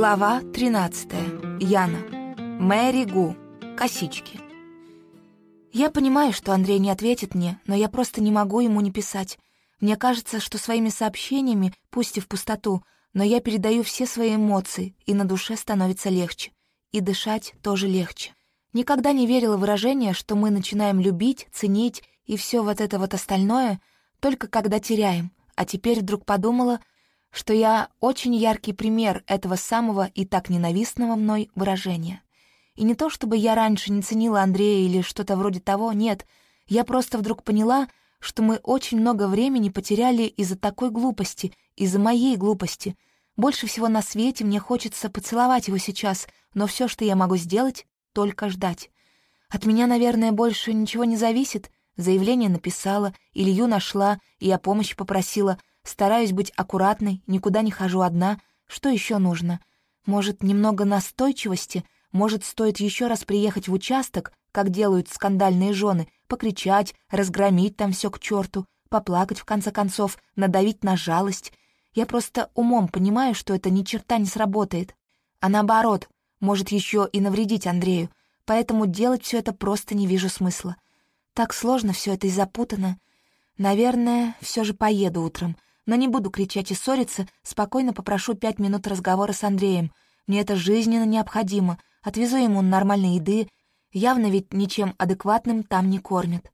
Глава 13. Яна. Мэри Гу. Косички. Я понимаю, что Андрей не ответит мне, но я просто не могу ему не писать. Мне кажется, что своими сообщениями, пусть и в пустоту, но я передаю все свои эмоции, и на душе становится легче. И дышать тоже легче. Никогда не верила в выражение, что мы начинаем любить, ценить и все вот это вот остальное, только когда теряем. А теперь вдруг подумала, что я очень яркий пример этого самого и так ненавистного мной выражения. И не то чтобы я раньше не ценила Андрея или что-то вроде того, нет, я просто вдруг поняла, что мы очень много времени потеряли из-за такой глупости, из-за моей глупости. Больше всего на свете мне хочется поцеловать его сейчас, но все, что я могу сделать, — только ждать. От меня, наверное, больше ничего не зависит. Заявление написала, Илью нашла и о помощи попросила — Стараюсь быть аккуратной, никуда не хожу одна. Что еще нужно? Может, немного настойчивости? Может, стоит еще раз приехать в участок, как делают скандальные жены, покричать, разгромить там все к черту, поплакать в конце концов, надавить на жалость. Я просто умом понимаю, что это ни черта не сработает. А наоборот, может еще и навредить Андрею, поэтому делать все это просто не вижу смысла. Так сложно все это и запутано. Наверное, все же поеду утром — но не буду кричать и ссориться, спокойно попрошу пять минут разговора с Андреем. Мне это жизненно необходимо. Отвезу ему нормальной еды. Явно ведь ничем адекватным там не кормят.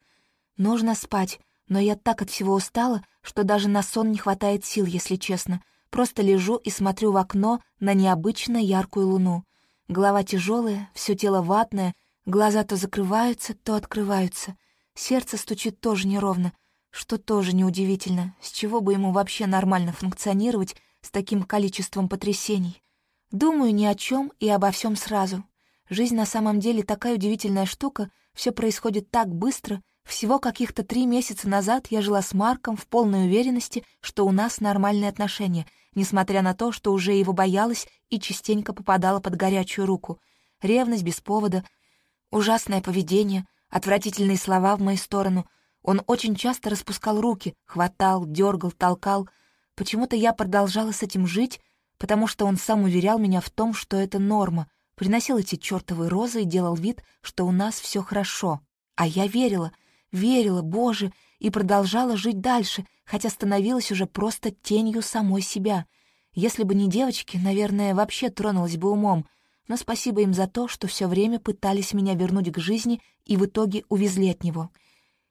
Нужно спать, но я так от всего устала, что даже на сон не хватает сил, если честно. Просто лежу и смотрю в окно на необычно яркую луну. Голова тяжелая, все тело ватное, глаза то закрываются, то открываются. Сердце стучит тоже неровно — что тоже неудивительно, с чего бы ему вообще нормально функционировать с таким количеством потрясений. Думаю ни о чем и обо всем сразу. Жизнь на самом деле такая удивительная штука, все происходит так быстро. Всего каких-то три месяца назад я жила с Марком в полной уверенности, что у нас нормальные отношения, несмотря на то, что уже его боялась и частенько попадала под горячую руку. Ревность без повода, ужасное поведение, отвратительные слова в мою сторону — он очень часто распускал руки, хватал, дергал, толкал. Почему-то я продолжала с этим жить, потому что он сам уверял меня в том, что это норма, приносил эти чертовые розы и делал вид, что у нас все хорошо. А я верила, верила, Боже, и продолжала жить дальше, хотя становилась уже просто тенью самой себя. Если бы не девочки, наверное, вообще тронулась бы умом, но спасибо им за то, что все время пытались меня вернуть к жизни и в итоге увезли от него —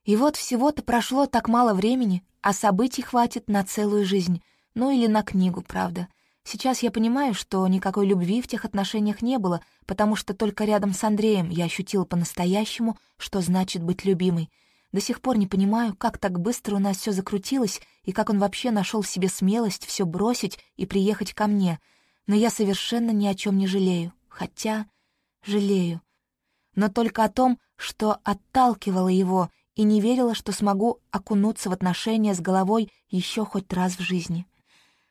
и вот всего-то прошло так мало времени, а событий хватит на целую жизнь, ну или на книгу, правда. Сейчас я понимаю, что никакой любви в тех отношениях не было, потому что только рядом с Андреем я ощутила по-настоящему, что значит быть любимой. До сих пор не понимаю, как так быстро у нас все закрутилось и как он вообще нашел в себе смелость все бросить и приехать ко мне. Но я совершенно ни о чем не жалею. Хотя жалею. Но только о том, что отталкивало его и не верила, что смогу окунуться в отношения с головой еще хоть раз в жизни.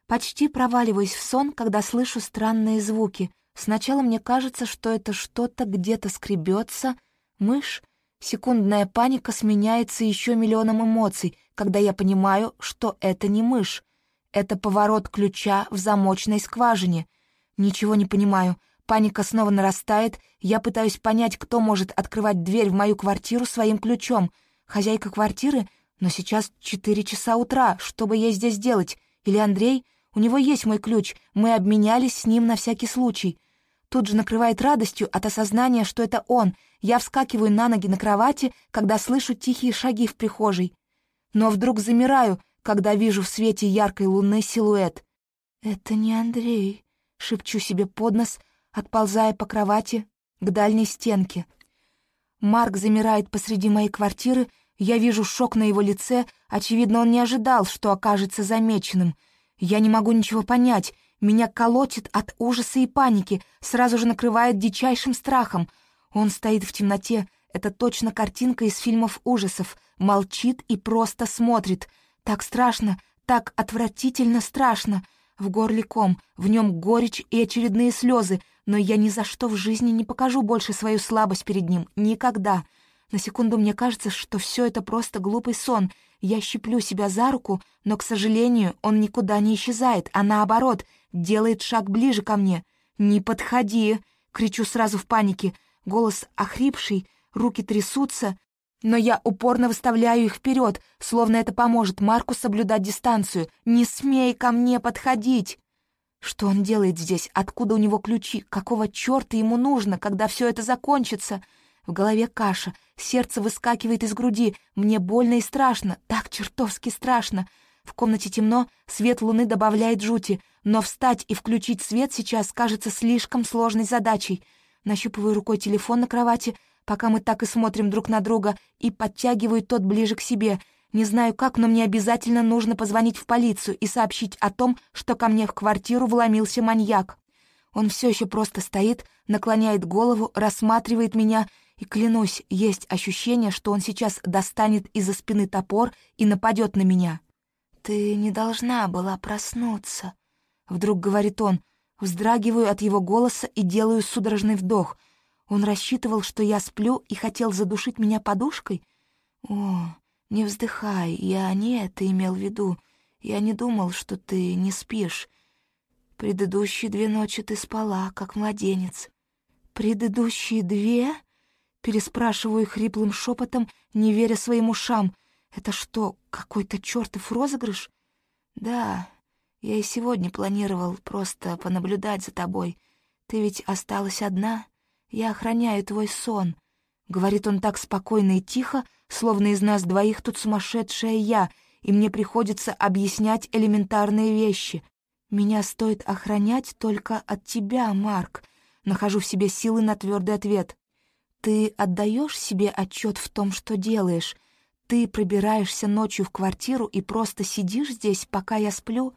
Почти проваливаюсь в сон, когда слышу странные звуки. Сначала мне кажется, что это что-то где-то скребется, мышь. Секундная паника сменяется еще миллионом эмоций, когда я понимаю, что это не мышь. Это поворот ключа в замочной скважине. Ничего не понимаю. Паника снова нарастает. Я пытаюсь понять, кто может открывать дверь в мою квартиру своим ключом — хозяйка квартиры, но сейчас четыре часа утра, что бы я здесь делать? Или Андрей? У него есть мой ключ, мы обменялись с ним на всякий случай. Тут же накрывает радостью от осознания, что это он. Я вскакиваю на ноги на кровати, когда слышу тихие шаги в прихожей. Но вдруг замираю, когда вижу в свете яркой луны силуэт. «Это не Андрей», — шепчу себе под нос, отползая по кровати к дальней стенке. Марк замирает посреди моей квартиры, я вижу шок на его лице, очевидно, он не ожидал, что окажется замеченным. Я не могу ничего понять, меня колотит от ужаса и паники, сразу же накрывает дичайшим страхом. Он стоит в темноте, это точно картинка из фильмов ужасов, молчит и просто смотрит. Так страшно, так отвратительно страшно. В горле ком, в нем горечь и очередные слезы, но я ни за что в жизни не покажу больше свою слабость перед ним. Никогда. На секунду мне кажется, что все это просто глупый сон. Я щиплю себя за руку, но, к сожалению, он никуда не исчезает, а наоборот, делает шаг ближе ко мне. «Не подходи!» — кричу сразу в панике. Голос охрипший, руки трясутся, но я упорно выставляю их вперед, словно это поможет Марку соблюдать дистанцию. «Не смей ко мне подходить!» Что он делает здесь? Откуда у него ключи? Какого черта ему нужно, когда все это закончится? В голове каша, сердце выскакивает из груди. Мне больно и страшно, так чертовски страшно. В комнате темно, свет луны добавляет жути, но встать и включить свет сейчас кажется слишком сложной задачей. Нащупываю рукой телефон на кровати, пока мы так и смотрим друг на друга, и подтягиваю тот ближе к себе. Не знаю как, но мне обязательно нужно позвонить в полицию и сообщить о том, что ко мне в квартиру вломился маньяк. Он все еще просто стоит, наклоняет голову, рассматривает меня — и, клянусь, есть ощущение, что он сейчас достанет из-за спины топор и нападет на меня. «Ты не должна была проснуться», — вдруг говорит он. Вздрагиваю от его голоса и делаю судорожный вдох. Он рассчитывал, что я сплю и хотел задушить меня подушкой? О, не вздыхай, я не это имел в виду. Я не думал, что ты не спишь. Предыдущие две ночи ты спала, как младенец. Предыдущие две? Переспрашиваю хриплым шепотом, не веря своим ушам. Это что, какой-то чертов розыгрыш? Да, я и сегодня планировал просто понаблюдать за тобой. Ты ведь осталась одна. Я охраняю твой сон. Говорит он так спокойно и тихо, словно из нас двоих тут сумасшедшая я, и мне приходится объяснять элементарные вещи. Меня стоит охранять только от тебя, Марк. Нахожу в себе силы на твердый ответ. Ты отдаешь себе отчет в том, что делаешь? Ты пробираешься ночью в квартиру и просто сидишь здесь, пока я сплю?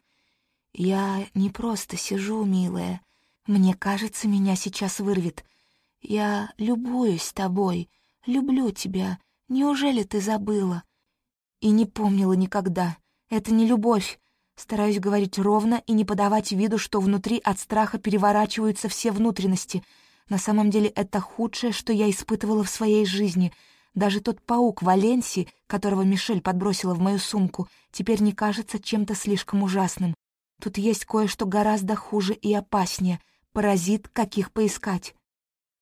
Я не просто сижу, милая. Мне кажется, меня сейчас вырвет. Я любуюсь тобой, люблю тебя. Неужели ты забыла? И не помнила никогда. Это не любовь. Стараюсь говорить ровно и не подавать виду, что внутри от страха переворачиваются все внутренности — на самом деле это худшее, что я испытывала в своей жизни. Даже тот паук Валенси, которого Мишель подбросила в мою сумку, теперь не кажется чем-то слишком ужасным. Тут есть кое-что гораздо хуже и опаснее. Паразит, каких поискать.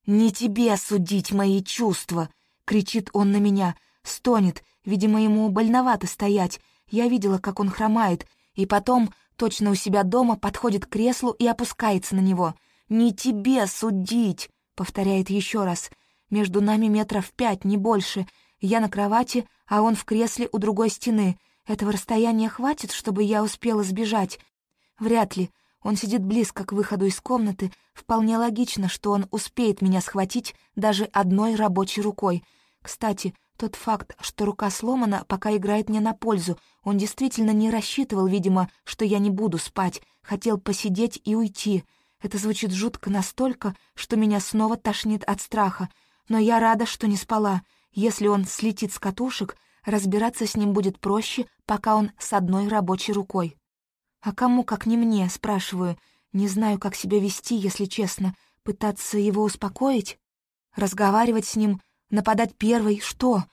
«Не тебе судить мои чувства!» — кричит он на меня. Стонет, видимо, ему больновато стоять. Я видела, как он хромает, и потом, точно у себя дома, подходит к креслу и опускается на него — «Не тебе судить!» — повторяет еще раз. «Между нами метров пять, не больше. Я на кровати, а он в кресле у другой стены. Этого расстояния хватит, чтобы я успела сбежать? Вряд ли. Он сидит близко к выходу из комнаты. Вполне логично, что он успеет меня схватить даже одной рабочей рукой. Кстати, тот факт, что рука сломана, пока играет мне на пользу. Он действительно не рассчитывал, видимо, что я не буду спать. Хотел посидеть и уйти. Это звучит жутко настолько, что меня снова тошнит от страха, но я рада, что не спала. Если он слетит с катушек, разбираться с ним будет проще, пока он с одной рабочей рукой. «А кому, как не мне?» — спрашиваю. Не знаю, как себя вести, если честно. Пытаться его успокоить? Разговаривать с ним? Нападать первой? Что?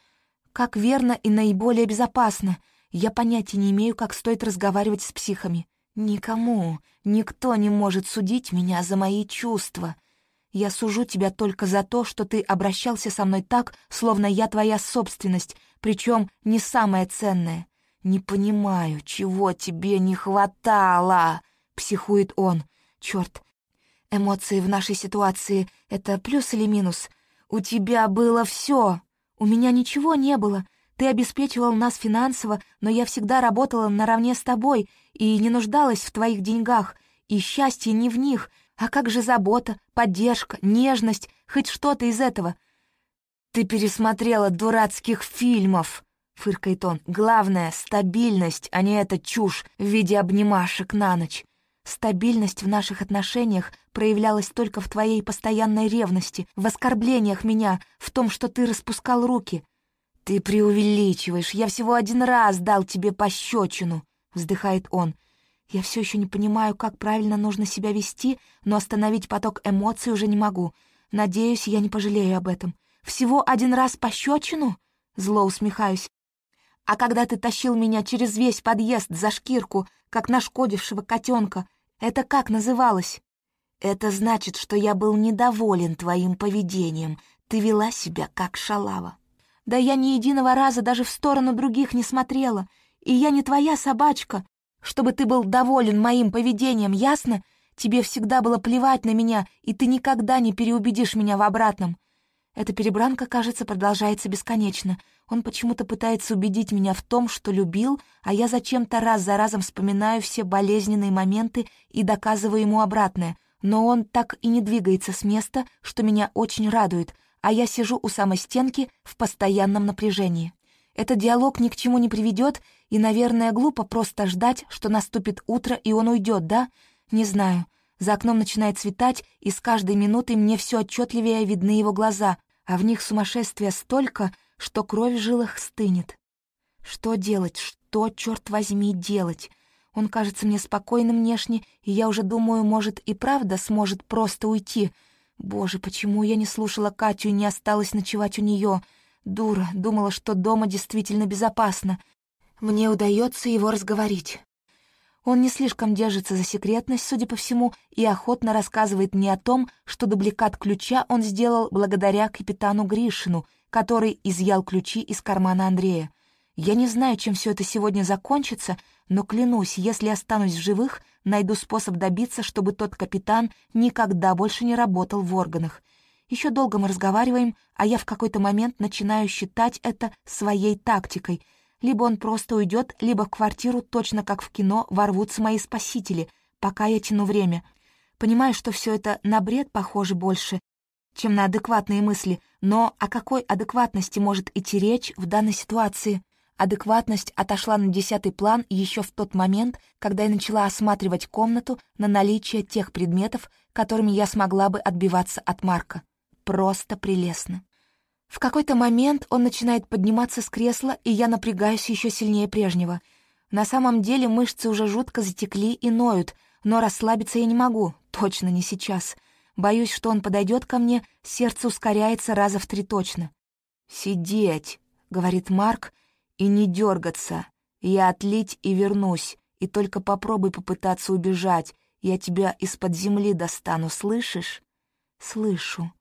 Как верно и наиболее безопасно? Я понятия не имею, как стоит разговаривать с психами. Никому, никто не может судить меня за мои чувства. Я сужу тебя только за то, что ты обращался со мной так, словно я твоя собственность, причем не самая ценная. Не понимаю, чего тебе не хватало, психует он. Черт, эмоции в нашей ситуации — это плюс или минус? У тебя было все, у меня ничего не было. Ты обеспечивал нас финансово, но я всегда работала наравне с тобой и не нуждалась в твоих деньгах, и счастье не в них. А как же забота, поддержка, нежность, хоть что-то из этого? Ты пересмотрела дурацких фильмов, — фыркает он. «Главное — стабильность, а не эта чушь в виде обнимашек на ночь. Стабильность в наших отношениях проявлялась только в твоей постоянной ревности, в оскорблениях меня, в том, что ты распускал руки. «Ты преувеличиваешь, я всего один раз дал тебе пощечину», — вздыхает он. «Я все еще не понимаю, как правильно нужно себя вести, но остановить поток эмоций уже не могу. Надеюсь, я не пожалею об этом. Всего один раз пощечину?» Зло усмехаюсь. «А когда ты тащил меня через весь подъезд за шкирку, как нашкодившего котенка, это как называлось?» Это значит, что я был недоволен твоим поведением. Ты вела себя как шалава. Да я ни единого раза даже в сторону других не смотрела. И я не твоя собачка. Чтобы ты был доволен моим поведением, ясно? Тебе всегда было плевать на меня, и ты никогда не переубедишь меня в обратном. Эта перебранка, кажется, продолжается бесконечно. Он почему-то пытается убедить меня в том, что любил, а я зачем-то раз за разом вспоминаю все болезненные моменты и доказываю ему обратное. Но он так и не двигается с места, что меня очень радует, а я сижу у самой стенки в постоянном напряжении. Этот диалог ни к чему не приведет, и, наверное, глупо просто ждать, что наступит утро, и он уйдет, да? Не знаю. За окном начинает светать, и с каждой минутой мне все отчетливее видны его глаза, а в них сумасшествия столько, что кровь в жилах стынет. Что делать? Что, черт возьми, делать? Он кажется мне спокойным внешне, и я уже думаю, может, и правда сможет просто уйти. Боже, почему я не слушала Катю и не осталась ночевать у нее? Дура, думала, что дома действительно безопасно. Мне удается его разговорить. Он не слишком держится за секретность, судя по всему, и охотно рассказывает мне о том, что дубликат ключа он сделал благодаря капитану Гришину, который изъял ключи из кармана Андрея. Я не знаю, чем все это сегодня закончится, но клянусь, если останусь в живых, найду способ добиться, чтобы тот капитан никогда больше не работал в органах. Еще долго мы разговариваем, а я в какой-то момент начинаю считать это своей тактикой — либо он просто уйдет, либо в квартиру, точно как в кино, ворвутся мои спасители, пока я тяну время. Понимаю, что все это на бред похоже больше, чем на адекватные мысли, но о какой адекватности может идти речь в данной ситуации? Адекватность отошла на десятый план еще в тот момент, когда я начала осматривать комнату на наличие тех предметов, которыми я смогла бы отбиваться от Марка. Просто прелестно. В какой-то момент он начинает подниматься с кресла, и я напрягаюсь еще сильнее прежнего. На самом деле мышцы уже жутко затекли и ноют, но расслабиться я не могу, точно не сейчас. Боюсь, что он подойдет ко мне, сердце ускоряется раза в три точно. «Сидеть», — говорит Марк, — «и не дергаться. Я отлить и вернусь, и только попробуй попытаться убежать. Я тебя из-под земли достану, слышишь?» «Слышу»,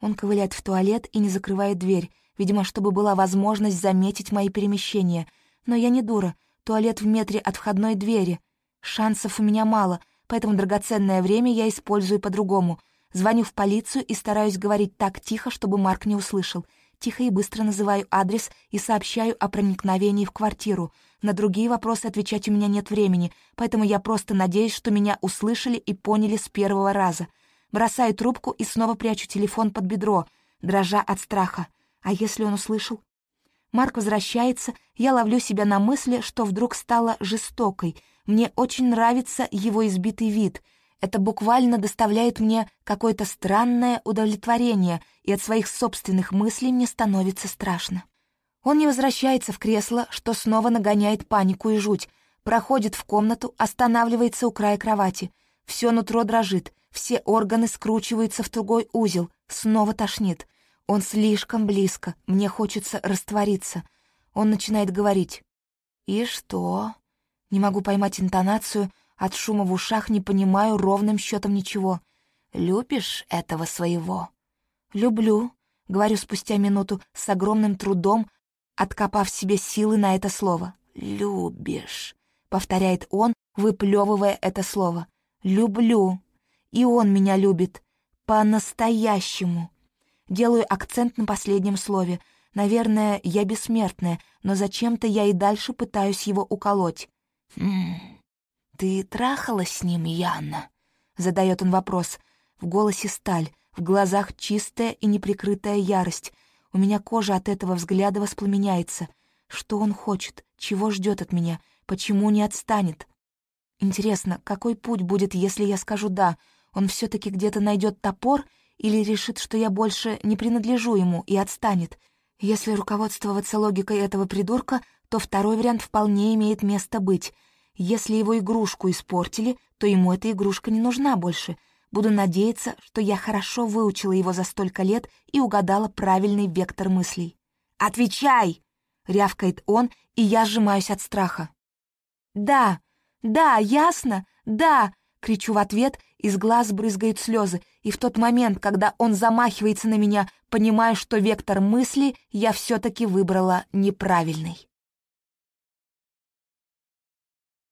он ковыляет в туалет и не закрывает дверь, видимо, чтобы была возможность заметить мои перемещения. Но я не дура, туалет в метре от входной двери. Шансов у меня мало, поэтому драгоценное время я использую по-другому. Звоню в полицию и стараюсь говорить так тихо, чтобы Марк не услышал. Тихо и быстро называю адрес и сообщаю о проникновении в квартиру. На другие вопросы отвечать у меня нет времени, поэтому я просто надеюсь, что меня услышали и поняли с первого раза — Бросаю трубку и снова прячу телефон под бедро, дрожа от страха. А если он услышал? Марк возвращается, я ловлю себя на мысли, что вдруг стала жестокой. Мне очень нравится его избитый вид. Это буквально доставляет мне какое-то странное удовлетворение, и от своих собственных мыслей мне становится страшно. Он не возвращается в кресло, что снова нагоняет панику и жуть. Проходит в комнату, останавливается у края кровати. Все нутро дрожит. Все органы скручиваются в тугой узел. Снова тошнит. Он слишком близко. Мне хочется раствориться. Он начинает говорить. «И что?» Не могу поймать интонацию. От шума в ушах не понимаю ровным счетом ничего. «Любишь этого своего?» «Люблю», — говорю спустя минуту, с огромным трудом, откопав себе силы на это слово. «Любишь», — повторяет он, выплевывая это слово. «Люблю». И он меня любит. По-настоящему. Делаю акцент на последнем слове. Наверное, я бессмертная, но зачем-то я и дальше пытаюсь его уколоть. «М ты трахалась с ним, Яна?» — задает он вопрос. В голосе сталь, в глазах чистая и неприкрытая ярость. У меня кожа от этого взгляда воспламеняется. Что он хочет? Чего ждет от меня? Почему не отстанет? Интересно, какой путь будет, если я скажу «да»? Он все-таки где-то найдет топор или решит, что я больше не принадлежу ему и отстанет. Если руководствоваться логикой этого придурка, то второй вариант вполне имеет место быть. Если его игрушку испортили, то ему эта игрушка не нужна больше. Буду надеяться, что я хорошо выучила его за столько лет и угадала правильный вектор мыслей. «Отвечай!» — рявкает он, и я сжимаюсь от страха. «Да, да, ясно, да!» Кричу в ответ, из глаз брызгают слезы, и в тот момент, когда он замахивается на меня, понимаю, что вектор мысли я все-таки выбрала неправильный.